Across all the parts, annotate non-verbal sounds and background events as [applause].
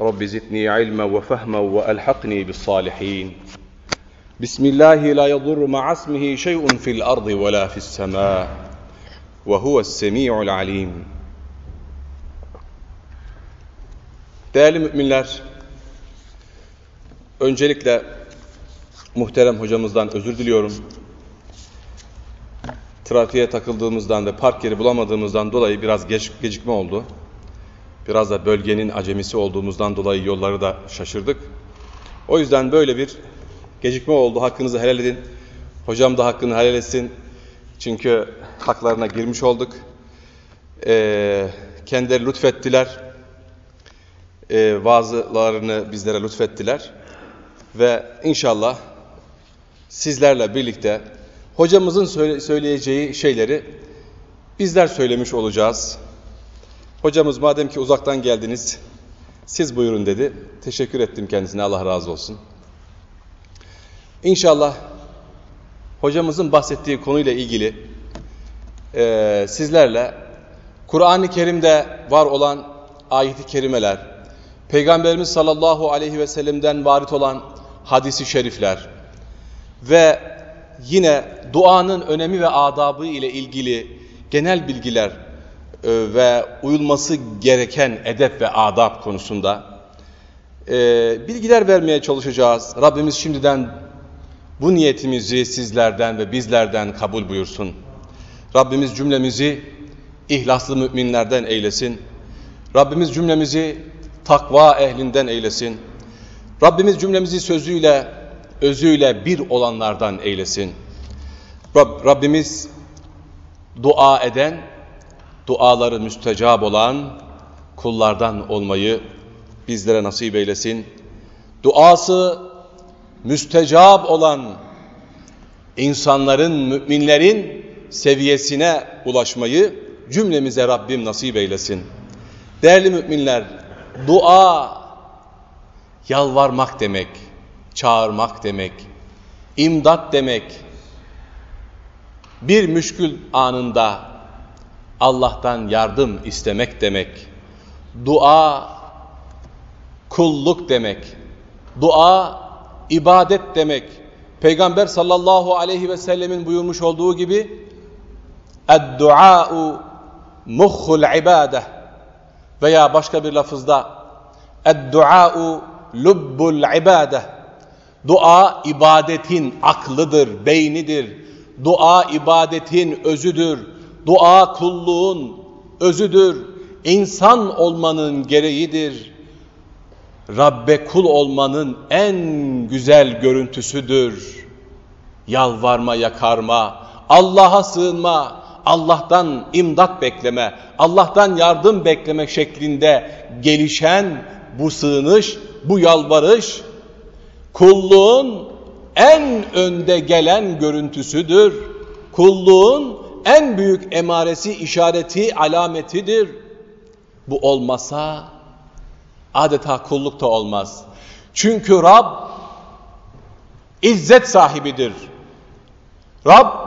رب زدني علما وفهما وألحقني بالصالحين بسم الله لا يضر مع اسمه شيء في الأرض ولا في السماء وهو السميع العليم Değerli müminler, öncelikle muhterem hocamızdan özür diliyorum. Trafiğe takıldığımızdan ve park yeri bulamadığımızdan dolayı biraz geç, gecikme oldu. Biraz da bölgenin acemisi olduğumuzdan dolayı yolları da şaşırdık. O yüzden böyle bir gecikme oldu. Hakkınızı helal edin. Hocam da hakkını helal etsin. Çünkü haklarına girmiş olduk. Ee, kendileri lütfettiler. Ee, vaazlarını bizlere lütfettiler. Ve inşallah sizlerle birlikte hocamızın söyle söyleyeceği şeyleri bizler söylemiş olacağız. Hocamız madem ki uzaktan geldiniz, siz buyurun dedi. Teşekkür ettim kendisine, Allah razı olsun. İnşallah hocamızın bahsettiği konuyla ilgili e, sizlerle Kur'an-ı Kerim'de var olan ayet-i kerimeler, Peygamberimiz sallallahu aleyhi ve sellem'den varit olan hadisi şerifler ve yine duanın önemi ve adabı ile ilgili genel bilgiler ve uyulması gereken edep ve adab konusunda e, bilgiler vermeye çalışacağız. Rabbimiz şimdiden bu niyetimizi sizlerden ve bizlerden kabul buyursun. Rabbimiz cümlemizi ihlaslı müminlerden eylesin. Rabbimiz cümlemizi takva ehlinden eylesin. Rabbimiz cümlemizi sözüyle, özüyle bir olanlardan eylesin. Rab, Rabbimiz dua eden, duaları müstecab olan kullardan olmayı bizlere nasip eylesin. Duası müstecab olan insanların, müminlerin seviyesine ulaşmayı cümlemize Rabbim nasip eylesin. Değerli müminler, dua yalvarmak demek, çağırmak demek, imdat demek. Bir müşkül anında Allah'tan yardım istemek demek. Dua kulluk demek. Dua ibadet demek. Peygamber sallallahu aleyhi ve sellemin buyurmuş olduğu gibi Ed-dua'u muhul ibadeh veya başka bir lafızda Ed-dua'u lubbul ibadeh Dua ibadetin aklıdır, beynidir. Dua ibadetin özüdür Dua kulluğun özüdür. İnsan olmanın gereğidir. Rabbe kul olmanın en güzel görüntüsüdür. Yalvarma, yakarma, Allah'a sığınma, Allah'tan imdat bekleme, Allah'tan yardım bekleme şeklinde gelişen bu sığınış, bu yalvarış, kulluğun en önde gelen görüntüsüdür. Kulluğun en büyük emaresi, işareti, alametidir. Bu olmasa adeta kulluk da olmaz. Çünkü Rab izzet sahibidir. Rab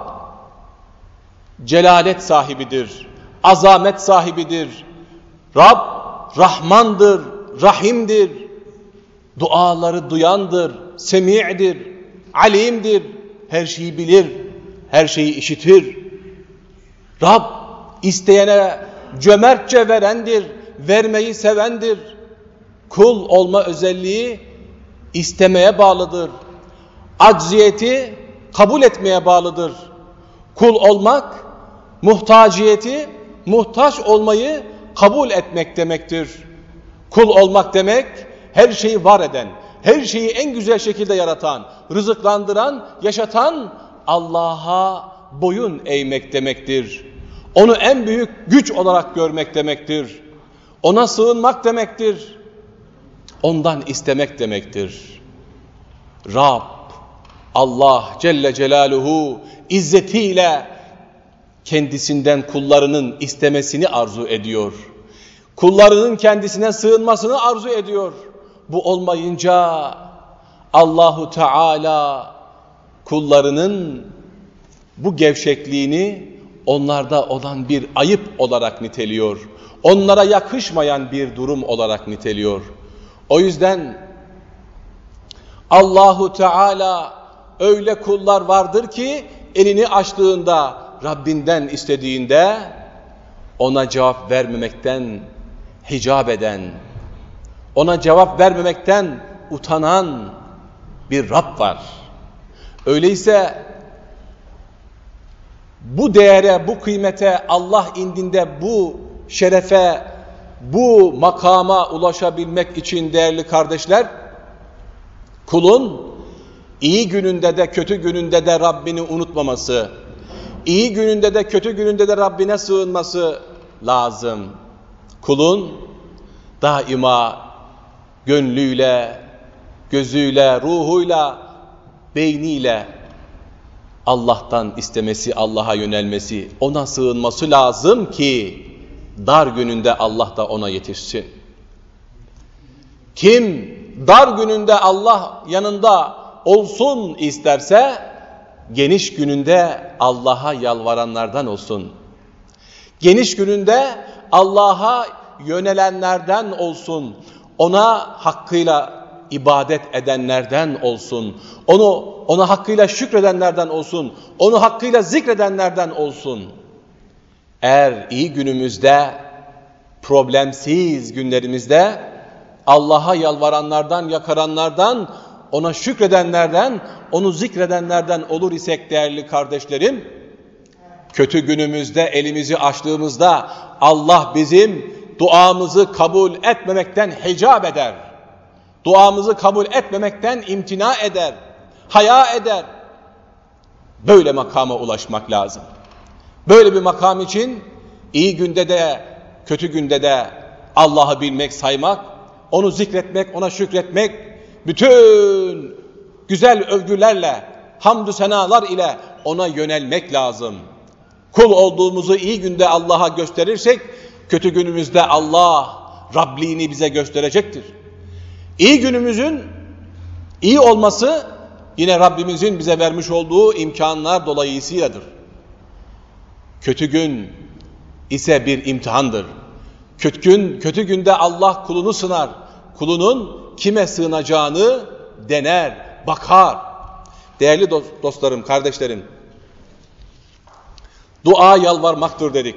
celalet sahibidir. Azamet sahibidir. Rab Rahmandır, Rahimdir. Duaları duyandır, semi'dir, alimdir. Her şeyi bilir, her şeyi işitir. Rab isteyene cömertçe verendir, vermeyi sevendir. Kul olma özelliği istemeye bağlıdır. Acziyeti kabul etmeye bağlıdır. Kul olmak, muhtaciyeti, muhtaç olmayı kabul etmek demektir. Kul olmak demek, her şeyi var eden, her şeyi en güzel şekilde yaratan, rızıklandıran, yaşatan Allah'a boyun eğmek demektir. Onu en büyük güç olarak görmek demektir. Ona sığınmak demektir. ondan istemek demektir. Rab, Allah Celle Celaluhu izzetiyle kendisinden kullarının istemesini arzu ediyor. Kullarının kendisine sığınmasını arzu ediyor. Bu olmayınca Allahu Teala kullarının bu gevşekliğini onlarda olan bir ayıp olarak niteliyor. Onlara yakışmayan bir durum olarak niteliyor. O yüzden Allahu Teala öyle kullar vardır ki elini açtığında Rabbinden istediğinde ona cevap vermemekten hicap eden, ona cevap vermemekten utanan bir Rab var. Öyleyse bu değere, bu kıymete Allah indinde bu şerefe, bu makama ulaşabilmek için değerli kardeşler, kulun iyi gününde de kötü gününde de Rabbini unutmaması, iyi gününde de kötü gününde de Rabbine sığınması lazım. Kulun daima gönlüyle, gözüyle, ruhuyla, beyniyle Allah'tan istemesi, Allah'a yönelmesi, ona sığınması lazım ki dar gününde Allah da ona yetişsin. Kim dar gününde Allah yanında olsun isterse geniş gününde Allah'a yalvaranlardan olsun. Geniş gününde Allah'a yönelenlerden olsun. Ona hakkıyla ibadet edenlerden olsun. Onu ona hakkıyla şükredenlerden olsun. Onu hakkıyla zikredenlerden olsun. Eğer iyi günümüzde, problemsiz günlerimizde Allah'a yalvaranlardan, yakaranlardan, ona şükredenlerden, onu zikredenlerden olur isek değerli kardeşlerim, kötü günümüzde elimizi açtığımızda Allah bizim duamızı kabul etmemekten hicap eder. Duamızı kabul etmemekten imtina eder, haya eder. Böyle makama ulaşmak lazım. Böyle bir makam için iyi günde de kötü günde de Allah'ı bilmek, saymak, onu zikretmek, ona şükretmek, bütün güzel övgülerle, hamdü senalar ile ona yönelmek lazım. Kul olduğumuzu iyi günde Allah'a gösterirsek, kötü günümüzde Allah Rabliğini bize gösterecektir. İyi günümüzün iyi olması yine Rabbimizin bize vermiş olduğu imkanlar dolayısıyladır. Kötü gün ise bir imtihandır. Kötü gün, kötü günde Allah kulunu sınar. Kulunun kime sığınacağını dener, bakar. Değerli dostlarım, kardeşlerim, dua yalvarmaktır dedik.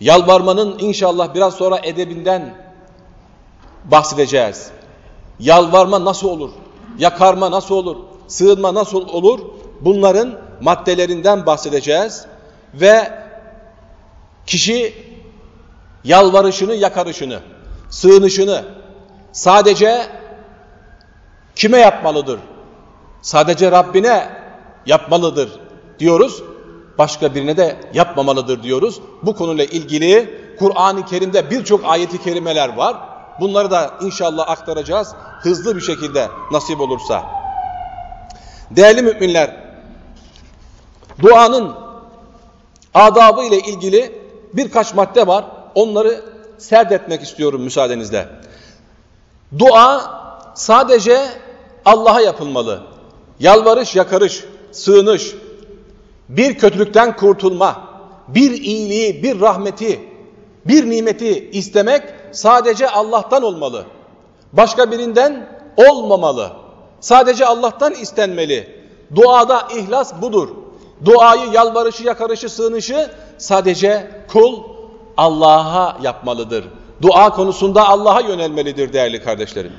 Yalvarmanın inşallah biraz sonra edebinden bahsedeceğiz. Yalvarma nasıl olur? Yakarma nasıl olur? Sığınma nasıl olur? Bunların maddelerinden bahsedeceğiz ve kişi yalvarışını, yakarışını, sığınışını sadece kime yapmalıdır? Sadece Rabbine yapmalıdır diyoruz. Başka birine de yapmamalıdır diyoruz. Bu konuyla ilgili Kur'an-ı Kerim'de birçok ayeti kerimeler var. Bunları da inşallah aktaracağız hızlı bir şekilde nasip olursa. Değerli müminler, duanın adabı ile ilgili birkaç madde var. Onları serdetmek istiyorum müsaadenizle. Dua sadece Allah'a yapılmalı. Yalvarış, yakarış, sığınış, bir kötülükten kurtulma, bir iyiliği, bir rahmeti, bir nimeti istemek sadece Allah'tan olmalı. Başka birinden olmamalı. Sadece Allah'tan istenmeli. Duada ihlas budur. Duayı, yalvarışı, yakarışı, sığınışı sadece kul Allah'a yapmalıdır. Dua konusunda Allah'a yönelmelidir değerli kardeşlerim.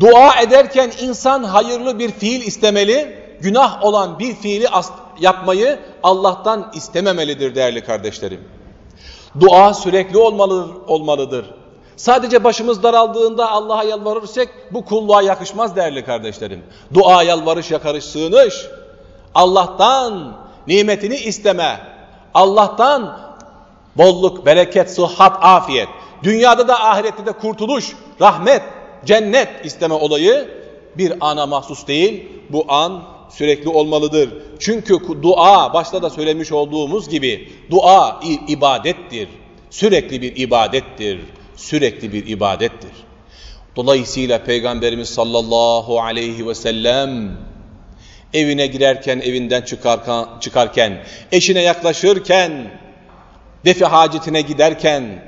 Dua ederken insan hayırlı bir fiil istemeli, günah olan bir fiili yapmayı Allah'tan istememelidir değerli kardeşlerim. Dua sürekli olmalı, olmalıdır. Sadece başımız daraldığında Allah'a yalvarırsak bu kulluğa yakışmaz değerli kardeşlerim. Dua, yalvarış, yakarış, sığınış. Allah'tan nimetini isteme. Allah'tan bolluk, bereket, sıhhat, afiyet. dünyada da ahirette de kurtuluş, rahmet, cennet isteme olayı bir ana mahsus değil. Bu an sürekli olmalıdır. Çünkü dua başta da söylemiş olduğumuz gibi dua ibadettir. Sürekli bir ibadettir. Sürekli bir ibadettir. Dolayısıyla Peygamberimiz sallallahu aleyhi ve sellem evine girerken, evinden çıkarken, çıkarken, eşine yaklaşırken, defi hacetine giderken,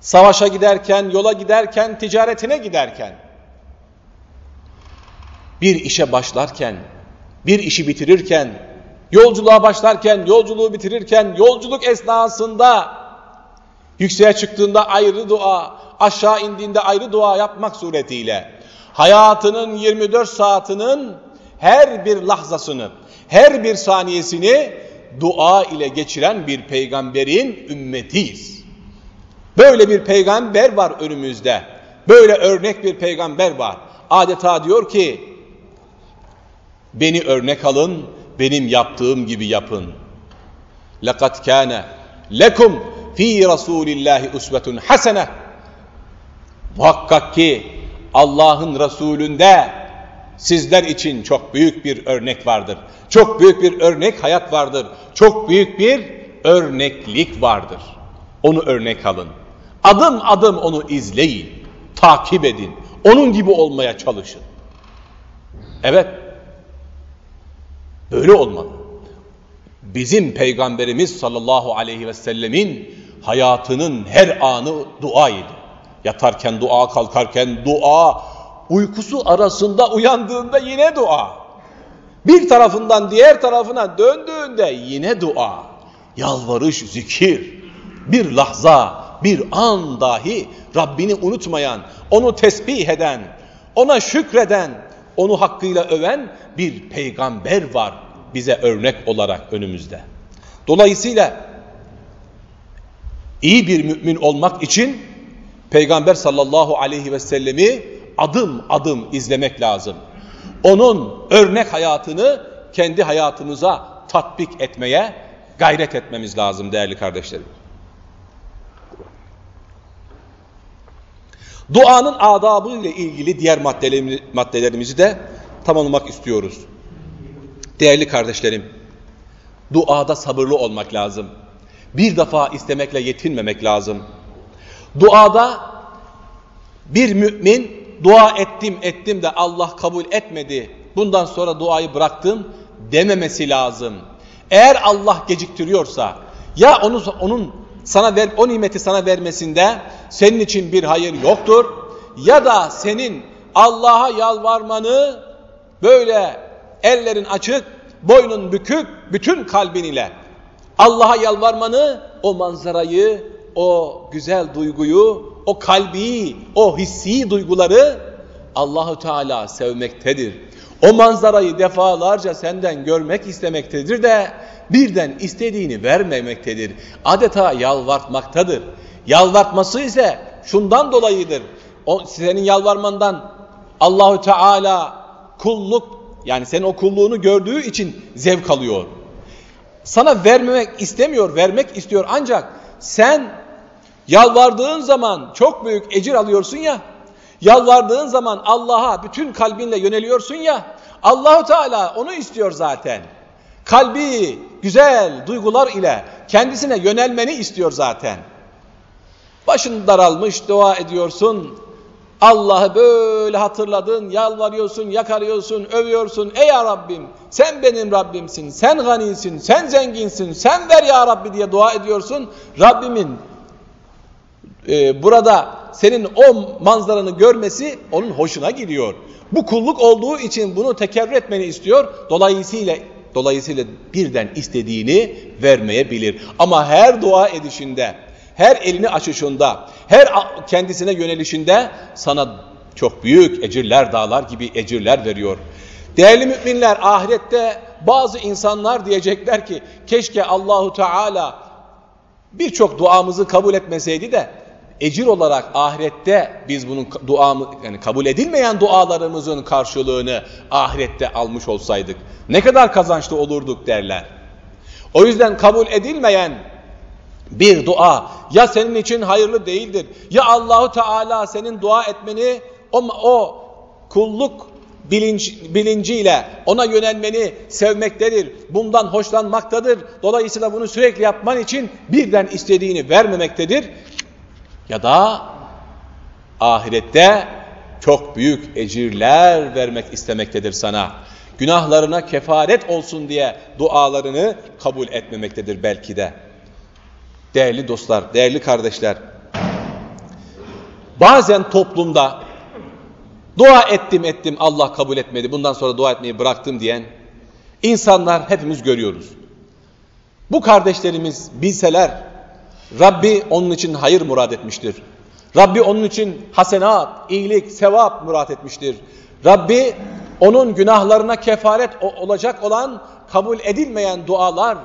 savaşa giderken, yola giderken, ticaretine giderken, bir işe başlarken, bir işi bitirirken, yolculuğa başlarken, yolculuğu bitirirken, yolculuk esnasında, yükseğe çıktığında ayrı dua, aşağı indiğinde ayrı dua yapmak suretiyle, hayatının 24 saatinin her bir lahzasını, her bir saniyesini dua ile geçiren bir peygamberin ümmetiyiz. Böyle bir peygamber var önümüzde. Böyle örnek bir peygamber var. Adeta diyor ki, beni örnek alın, benim yaptığım gibi yapın. لَقَدْ كَانَ لَكُمْ ف۪ي رَسُولِ اللّٰهِ اُسْوَةٌ حَسَنَةٌ Muhakkak ki Allah'ın Resulünde sizler için çok büyük bir örnek vardır. Çok büyük bir örnek hayat vardır. Çok büyük bir örneklik vardır. Onu örnek alın. Adım adım onu izleyin, takip edin. Onun gibi olmaya çalışın. Evet, böyle olmalı. Bizim Peygamberimiz sallallahu aleyhi ve sellemin hayatının her anı duaydı. Yatarken dua, kalkarken dua, uykusu arasında uyandığında yine dua. Bir tarafından diğer tarafına döndüğünde yine dua. Yalvarış, zikir. Bir lahza, bir an dahi Rabbini unutmayan, onu tesbih eden, ona şükreden, onu hakkıyla öven bir peygamber var bize örnek olarak önümüzde. Dolayısıyla iyi bir mümin olmak için Peygamber sallallahu aleyhi ve sellemi adım adım izlemek lazım. Onun örnek hayatını kendi hayatımıza tatbik etmeye gayret etmemiz lazım değerli kardeşlerim. Duanın adabı ile ilgili diğer maddelerimizi de tamamlamak istiyoruz. Değerli kardeşlerim, duada sabırlı olmak lazım. Bir defa istemekle yetinmemek lazım. Duada bir mümin dua ettim ettim de Allah kabul etmedi. Bundan sonra duayı bıraktım dememesi lazım. Eğer Allah geciktiriyorsa ya onu, onun sana ver, o nimeti sana vermesinde senin için bir hayır yoktur ya da senin Allah'a yalvarmanı böyle ellerin açık, boynun bükük, bütün kalbin ile Allah'a yalvarmanı o manzarayı o güzel duyguyu, o kalbi, o hissi duyguları Allahu Teala sevmektedir. O manzarayı defalarca senden görmek istemektedir de birden istediğini vermemektedir. Adeta yalvartmaktadır. Yalvartması ise şundan dolayıdır. O senin yalvarmandan Allahu Teala kulluk yani senin o kulluğunu gördüğü için zevk alıyor. Sana vermemek istemiyor, vermek istiyor ancak sen Yalvardığın zaman çok büyük ecir alıyorsun ya. Yalvardığın zaman Allah'a bütün kalbinle yöneliyorsun ya. Allahu Teala onu istiyor zaten. Kalbi güzel duygular ile kendisine yönelmeni istiyor zaten. Başın daralmış dua ediyorsun. Allah'ı böyle hatırladın, yalvarıyorsun, yakarıyorsun, övüyorsun. Ey ya Rabbim sen benim Rabbimsin, sen ganisin, sen zenginsin, sen ver ya Rabbi diye dua ediyorsun. Rabbimin e, burada senin o manzaranı görmesi onun hoşuna gidiyor. Bu kulluk olduğu için bunu tekerrür etmeni istiyor. Dolayısıyla dolayısıyla birden istediğini vermeyebilir. Ama her dua edişinde, her elini açışında, her kendisine yönelişinde sana çok büyük ecirler, dağlar gibi ecirler veriyor. Değerli müminler ahirette bazı insanlar diyecekler ki keşke Allahu Teala birçok duamızı kabul etmeseydi de ecir olarak ahirette biz bunun duamı yani kabul edilmeyen dualarımızın karşılığını ahirette almış olsaydık ne kadar kazançlı olurduk derler. O yüzden kabul edilmeyen bir dua ya senin için hayırlı değildir ya Allahu Teala senin dua etmeni o, o kulluk bilinç, bilinciyle ona yönelmeni sevmektedir. Bundan hoşlanmaktadır. Dolayısıyla bunu sürekli yapman için birden istediğini vermemektedir. Ya da ahirette çok büyük ecirler vermek istemektedir sana. Günahlarına kefaret olsun diye dualarını kabul etmemektedir belki de. Değerli dostlar, değerli kardeşler, bazen toplumda dua ettim ettim Allah kabul etmedi, bundan sonra dua etmeyi bıraktım diyen insanlar hepimiz görüyoruz. Bu kardeşlerimiz bilseler Rabbi onun için hayır murad etmiştir. Rabbi onun için hasenat, iyilik, sevap murat etmiştir. Rabbi onun günahlarına kefaret olacak olan kabul edilmeyen dualar,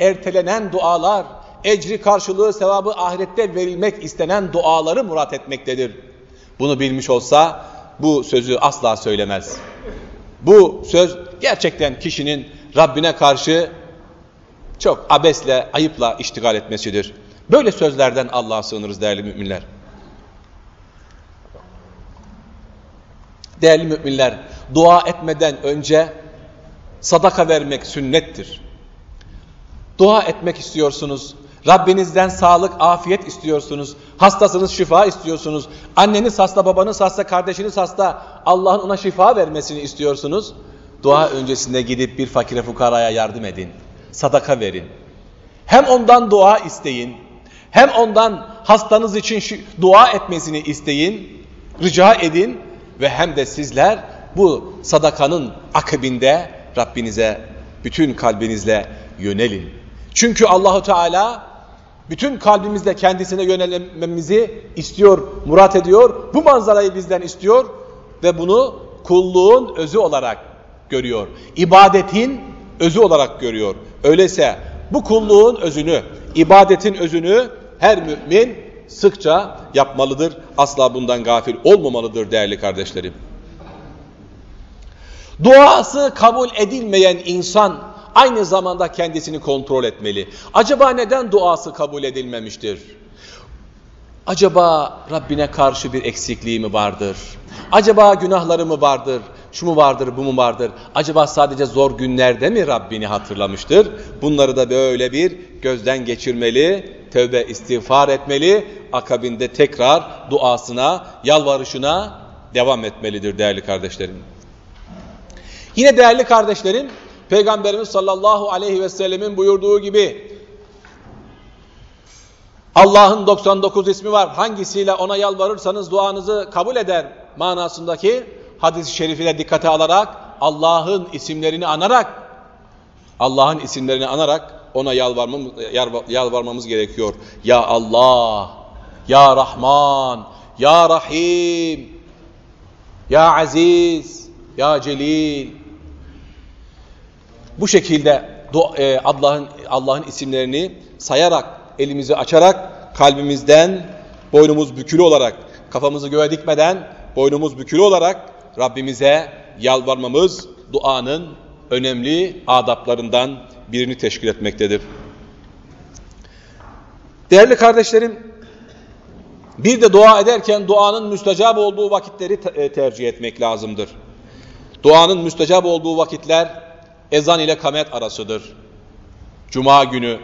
ertelenen dualar, ecri karşılığı sevabı ahirette verilmek istenen duaları murat etmektedir. Bunu bilmiş olsa bu sözü asla söylemez. Bu söz gerçekten kişinin Rabbine karşı çok abesle, ayıpla iştigal etmesidir. Böyle sözlerden Allah'a sığınırız değerli müminler. Değerli müminler, dua etmeden önce sadaka vermek sünnettir. Dua etmek istiyorsunuz, Rabbinizden sağlık, afiyet istiyorsunuz, hastasınız, şifa istiyorsunuz, anneniz hasta, babanız hasta, kardeşiniz hasta, Allah'ın ona şifa vermesini istiyorsunuz. Dua öncesinde gidip bir fakire fukaraya yardım edin, sadaka verin. Hem ondan dua isteyin, hem ondan hastanız için dua etmesini isteyin, rica edin ve hem de sizler bu sadakanın akabinde Rabbinize bütün kalbinizle yönelin. Çünkü Allahu Teala bütün kalbimizle kendisine yönelmemizi istiyor, murat ediyor. Bu manzarayı bizden istiyor ve bunu kulluğun özü olarak görüyor. İbadetin özü olarak görüyor. Öyleyse bu kulluğun özünü, ibadetin özünü her mümin sıkça yapmalıdır. Asla bundan gafil olmamalıdır değerli kardeşlerim. Duası kabul edilmeyen insan aynı zamanda kendisini kontrol etmeli. Acaba neden duası kabul edilmemiştir? Acaba Rabbine karşı bir eksikliği mi vardır? Acaba günahları mı vardır? Şu mu vardır, bu mu vardır? Acaba sadece zor günlerde mi Rabbini hatırlamıştır? Bunları da böyle bir gözden geçirmeli, tövbe istiğfar etmeli, akabinde tekrar duasına, yalvarışına devam etmelidir değerli kardeşlerim. Yine değerli kardeşlerim, Peygamberimiz sallallahu aleyhi ve sellemin buyurduğu gibi Allah'ın 99 ismi var. Hangisiyle ona yalvarırsanız duanızı kabul eder manasındaki hadis-i şerifiyle dikkate alarak Allah'ın isimlerini anarak Allah'ın isimlerini anarak ona yalvarmamız, yalvarmamız gerekiyor. Ya Allah, Ya Rahman, Ya Rahim, Ya Aziz, Ya Celil. Bu şekilde e, Allah'ın Allah'ın isimlerini sayarak, elimizi açarak, kalbimizden boynumuz bükülü olarak, kafamızı göğe dikmeden boynumuz bükülü olarak Rabbimize yalvarmamız duanın önemli adaplarından birini teşkil etmektedir. Değerli kardeşlerim, bir de dua ederken duanın müstecab olduğu vakitleri e, tercih etmek lazımdır. Duanın müstecab olduğu vakitler ezan ile kamet arasıdır. Cuma günü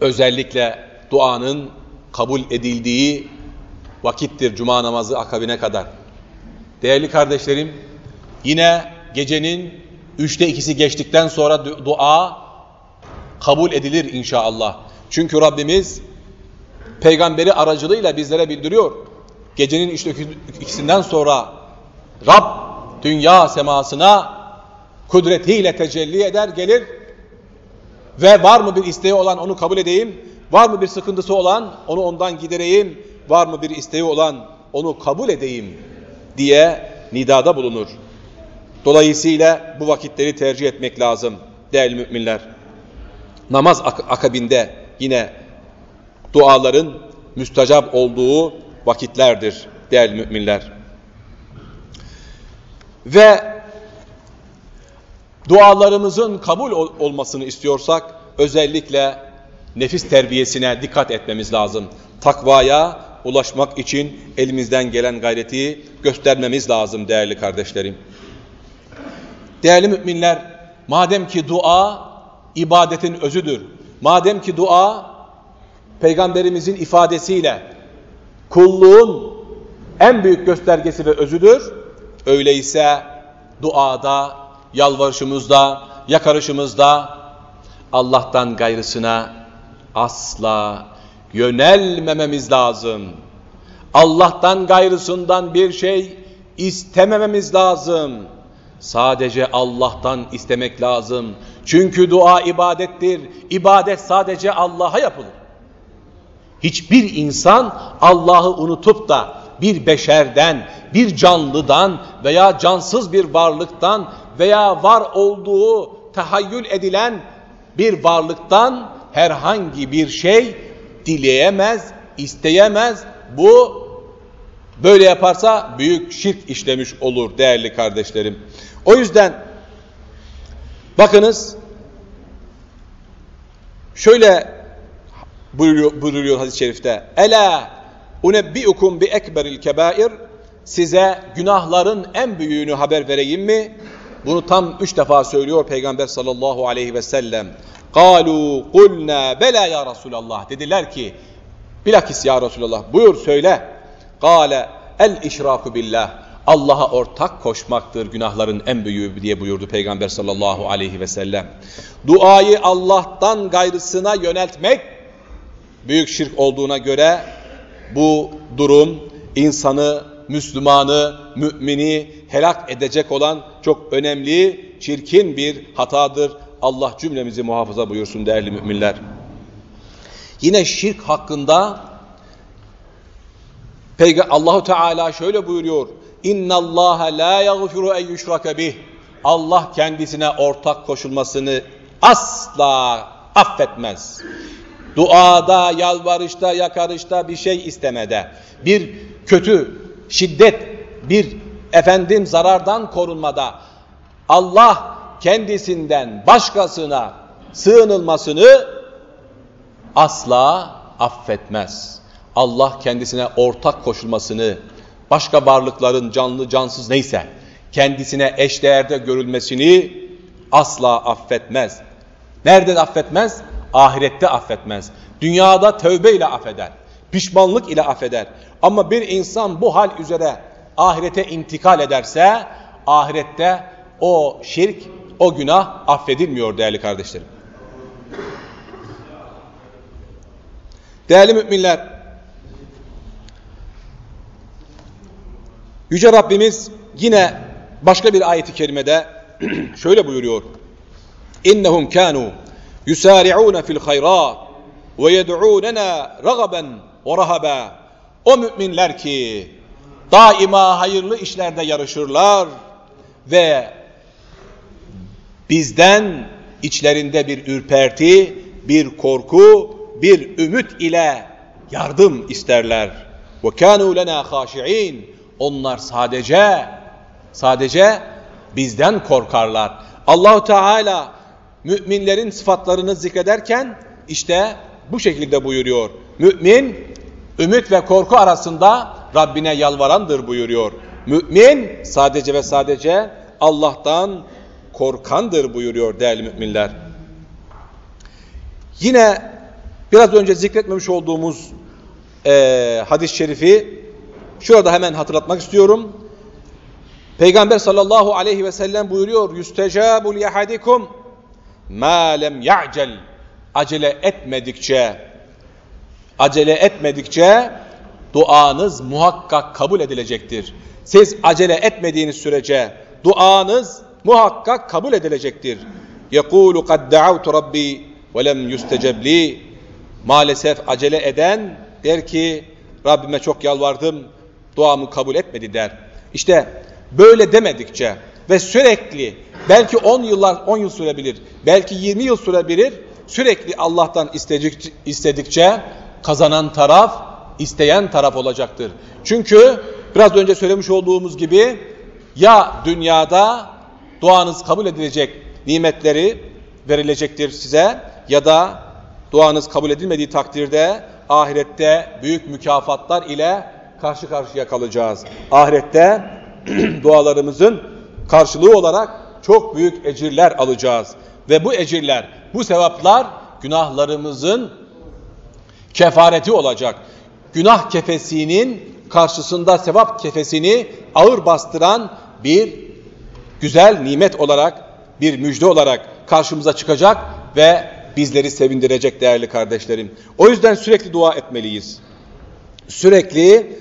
özellikle duanın kabul edildiği vakittir cuma namazı akabine kadar. Değerli kardeşlerim, yine gecenin üçte ikisi geçtikten sonra dua kabul edilir inşallah. Çünkü Rabbimiz peygamberi aracılığıyla bizlere bildiriyor. Gecenin üçte ikisinden sonra Rab dünya semasına kudretiyle tecelli eder gelir ve var mı bir isteği olan onu kabul edeyim, var mı bir sıkıntısı olan onu ondan gidereyim, var mı bir isteği olan onu kabul edeyim diye nidada bulunur. Dolayısıyla bu vakitleri tercih etmek lazım değerli müminler. Namaz ak akabinde yine duaların müstecap olduğu vakitlerdir değerli müminler. Ve dualarımızın kabul ol olmasını istiyorsak özellikle nefis terbiyesine dikkat etmemiz lazım. Takvaya ulaşmak için elimizden gelen gayreti göstermemiz lazım değerli kardeşlerim. Değerli müminler, madem ki dua ibadetin özüdür, madem ki dua peygamberimizin ifadesiyle kulluğun en büyük göstergesi ve özüdür, öyleyse duada, yalvarışımızda, yakarışımızda Allah'tan gayrısına asla yönelmememiz lazım. Allah'tan gayrısından bir şey istemememiz lazım. Sadece Allah'tan istemek lazım. Çünkü dua ibadettir. İbadet sadece Allah'a yapılır. Hiçbir insan Allah'ı unutup da bir beşerden, bir canlıdan veya cansız bir varlıktan veya var olduğu tahayyül edilen bir varlıktan herhangi bir şey dileyemez, isteyemez. Bu böyle yaparsa büyük şirk işlemiş olur değerli kardeşlerim. O yüzden bakınız şöyle buyuruyor, buyuruyor hadis-i şerifte. Ela unebbiukum bi ekberil kebair size günahların en büyüğünü haber vereyim mi? Bunu tam üç defa söylüyor Peygamber sallallahu aleyhi ve sellem. Kalu kulna bela ya Resulallah. Dediler ki bilakis ya Resulallah buyur söyle. Kale el işraku billah. Allah'a ortak koşmaktır günahların en büyüğü diye buyurdu Peygamber sallallahu aleyhi ve sellem. Duayı Allah'tan gayrısına yöneltmek büyük şirk olduğuna göre bu durum insanı, Müslümanı, mümini helak edecek olan çok önemli, çirkin bir hatadır. Allah cümlemizi muhafaza buyursun değerli müminler. Yine şirk hakkında Peygamber Allahu Teala şöyle buyuruyor. İnna Allah la yaghfiru en yushraka bih. Allah kendisine ortak koşulmasını asla affetmez. Duada, yalvarışta, yakarışta bir şey istemede, bir kötü, şiddet, bir efendim zarardan korunmada Allah kendisinden başkasına sığınılmasını asla affetmez. Allah kendisine ortak koşulmasını, başka varlıkların canlı cansız neyse kendisine eşdeğerde görülmesini asla affetmez. Nerede affetmez? Ahirette affetmez. Dünyada tövbe ile affeder. Pişmanlık ile affeder. Ama bir insan bu hal üzere ahirete intikal ederse ahirette o şirk, o günah affedilmiyor değerli kardeşlerim. Değerli müminler, Yüce Rabbimiz yine başka bir ayeti kerimede [clears throat] şöyle buyuruyor. İnnehum kanu yusari'un fil hayrat ve yed'unena ragaben ve rahaba. O müminler ki daima hayırlı işlerde yarışırlar ve bizden içlerinde bir ürperti, bir korku, bir ümit ile yardım isterler. Ve lena haşi'in. Onlar sadece sadece bizden korkarlar. Allahu Teala müminlerin sıfatlarını zikrederken işte bu şekilde buyuruyor. Mümin ümit ve korku arasında Rabbine yalvarandır buyuruyor. Mümin sadece ve sadece Allah'tan korkandır buyuruyor değerli müminler. Yine biraz önce zikretmemiş olduğumuz e, hadis-i şerifi şurada hemen hatırlatmak istiyorum. Peygamber sallallahu aleyhi ve sellem buyuruyor yüstecabu liyahadikum ma lem ya'cel acele etmedikçe acele etmedikçe duanız muhakkak kabul edilecektir. Siz acele etmediğiniz sürece duanız muhakkak kabul edilecektir. Kad da'avtu rabbi ve lem yusteceb li. Maalesef acele eden der ki Rabbime çok yalvardım, duamı kabul etmedi der. İşte böyle demedikçe ve sürekli belki 10 yıllar 10 yıl sürebilir, belki 20 yıl sürebilir. Sürekli Allah'tan istedikçe kazanan taraf, isteyen taraf olacaktır. Çünkü biraz önce söylemiş olduğumuz gibi ya dünyada duanız kabul edilecek nimetleri verilecektir size ya da duanız kabul edilmediği takdirde ahirette büyük mükafatlar ile karşı karşıya kalacağız. Ahirette [clears throat] dualarımızın karşılığı olarak çok büyük ecirler alacağız. Ve bu ecirler, bu sevaplar günahlarımızın kefareti olacak. Günah kefesinin karşısında sevap kefesini ağır bastıran bir güzel nimet olarak, bir müjde olarak karşımıza çıkacak ve bizleri sevindirecek değerli kardeşlerim. O yüzden sürekli dua etmeliyiz. Sürekli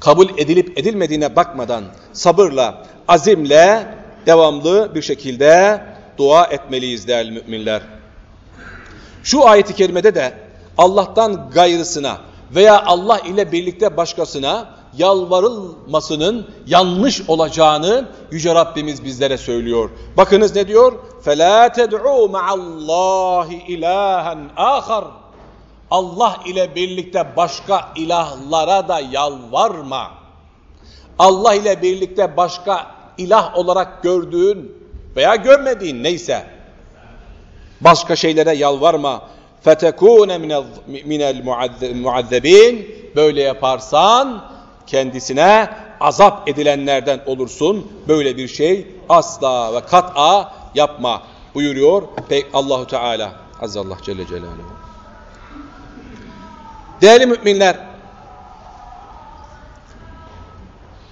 kabul edilip edilmediğine bakmadan sabırla, azimle devamlı bir şekilde dua etmeliyiz değerli müminler. Şu ayeti kerimede de Allah'tan gayrısına veya Allah ile birlikte başkasına yalvarılmasının yanlış olacağını Yüce Rabbimiz bizlere söylüyor. Bakınız ne diyor? فَلَا تَدْعُوا مَعَ اللّٰهِ اِلَٰهًا آخَرٍ Allah ile birlikte başka ilahlara da yalvarma. Allah ile birlikte başka ilah olarak gördüğün veya görmediğin neyse başka şeylere yalvarma. فَتَكُونَ مِنَ الْمُعَذَّبِينَ Böyle yaparsan kendisine azap edilenlerden olursun. Böyle bir şey asla ve kat'a yapma buyuruyor Allahu Teala. Azallah Celle Celaluhu. Değerli müminler,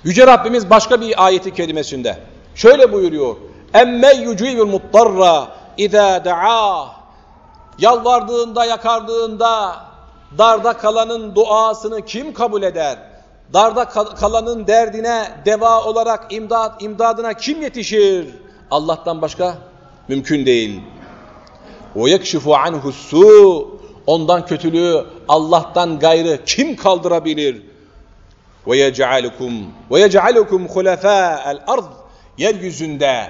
Yüce Rabbimiz başka bir ayeti kerimesinde şöyle buyuruyor. Emme yucibul muttarra izâ da'a Yalvardığında, yakardığında darda kalanın duasını kim kabul eder? Darda kalanın derdine deva olarak imdad, imdadına kim yetişir? Allah'tan başka mümkün değil. وَيَكْشِفُ عَنْهُ السُّوء Ondan kötülüğü Allah'tan gayrı kim kaldırabilir? وَيَجْعَلُكُمْ وَيَجْعَلُكُمْ خُلَفَاءَ الْأَرْضِ Yeryüzünde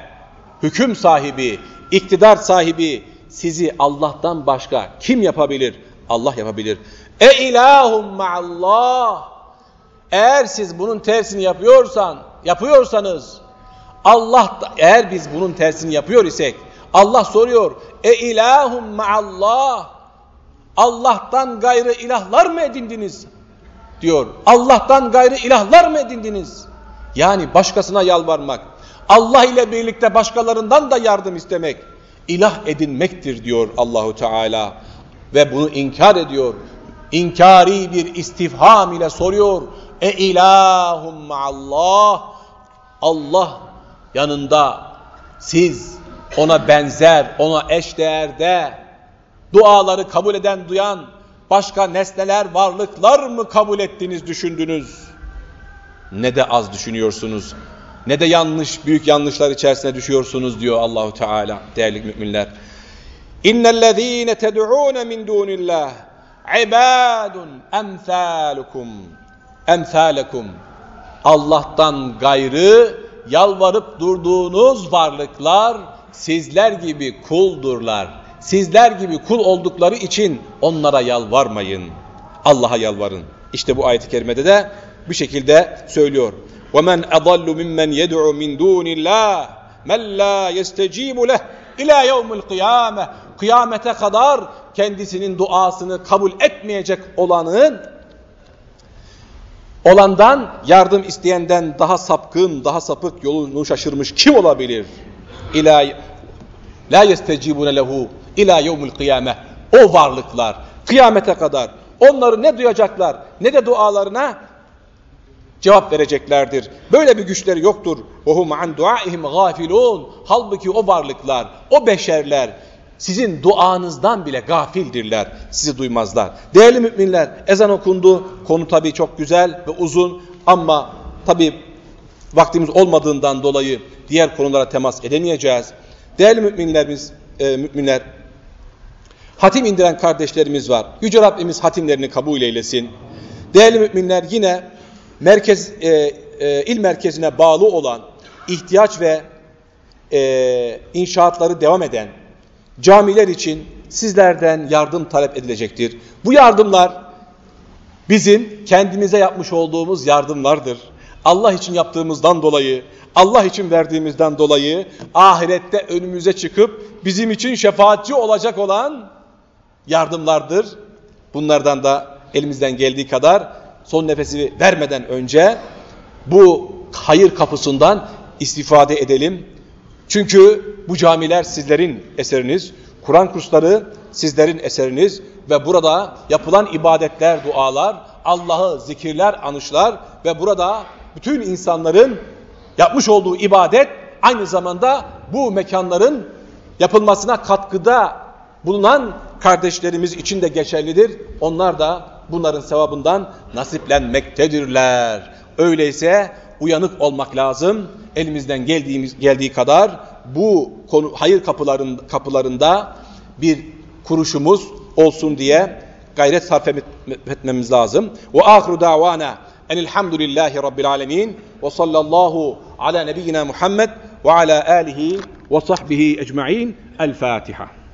hüküm sahibi, iktidar sahibi sizi Allah'tan başka kim yapabilir? Allah yapabilir. E ilahum ma'allah. Eğer siz bunun tersini yapıyorsan, yapıyorsanız Allah da, eğer biz bunun tersini yapıyor isek Allah soruyor. E ilahum ma'allah. Allah'tan gayrı ilahlar mı edindiniz? Diyor. Allah'tan gayrı ilahlar mı edindiniz? Yani başkasına yalvarmak. Allah ile birlikte başkalarından da yardım istemek. ilah edinmektir diyor Allahu Teala. Ve bunu inkar ediyor. İnkari bir istifham ile soruyor. E ilahum ma'allah. Allah yanında siz ona benzer, ona eş değerde duaları kabul eden, duyan başka nesneler, varlıklar mı kabul ettiniz, düşündünüz? Ne de az düşünüyorsunuz. Ne de yanlış, büyük yanlışlar içerisine düşüyorsunuz diyor Allahu Teala değerli müminler. İnnellezîne ted'ûne min dûnillah ibadun emsâlukum emsâlekum Allah'tan gayrı yalvarıp durduğunuz varlıklar sizler gibi kuldurlar. Sizler gibi kul oldukları için onlara yalvarmayın. Allah'a yalvarın. İşte bu ayet-i kerimede de bir şekilde söylüyor. وَمَنْ أَضَلُّ مِمَّنْ يَدْعُ مِنْ دُونِ اللّٰهِ مَنْ لَا يَسْتَجِيبُ لَهِ اِلَى يَوْمِ الْقِيَامَةِ Kıyamete kadar kendisinin duasını kabul etmeyecek olanın olandan yardım isteyenden daha sapkın, daha sapık yolunu şaşırmış kim olabilir? İla la yestecibune lehu ila yevmil kıyame. O varlıklar kıyamete kadar onları ne duyacaklar ne de dualarına cevap vereceklerdir. Böyle bir güçleri yoktur. Ve hum an duaihim gafilun. Halbuki o varlıklar, o beşerler sizin duanızdan bile gafildirler. Sizi duymazlar. Değerli müminler ezan okundu. Konu tabii çok güzel ve uzun ama tabii vaktimiz olmadığından dolayı diğer konulara temas edemeyeceğiz. Değerli müminlerimiz, e, müminler, hatim indiren kardeşlerimiz var. Yüce Rabbimiz hatimlerini kabul eylesin. Değerli müminler yine merkez e, e, il merkezine bağlı olan ihtiyaç ve e, inşaatları devam eden camiler için sizlerden yardım talep edilecektir. Bu yardımlar bizim kendimize yapmış olduğumuz yardımlardır. Allah için yaptığımızdan dolayı, Allah için verdiğimizden dolayı ahirette önümüze çıkıp bizim için şefaatçi olacak olan yardımlardır. Bunlardan da elimizden geldiği kadar son nefesi vermeden önce bu hayır kapısından istifade edelim. Çünkü bu camiler sizlerin eseriniz, Kur'an kursları sizlerin eseriniz ve burada yapılan ibadetler, dualar, Allah'ı zikirler, anışlar ve burada bütün insanların yapmış olduğu ibadet aynı zamanda bu mekanların yapılmasına katkıda bulunan kardeşlerimiz için de geçerlidir. Onlar da bunların sevabından nasiplenmektedirler. Öyleyse uyanık olmak lazım. Elimizden geldiğimiz geldiği kadar bu konu hayır kapıların kapılarında bir kuruşumuz olsun diye gayret sarf etmemiz lazım. Ve ahiru davana enilhamdülillahi rabbil alemin ve sallallahu ala nebiyyina Muhammed ve ala alihi ve sahbihi ecma'in. El Fatiha.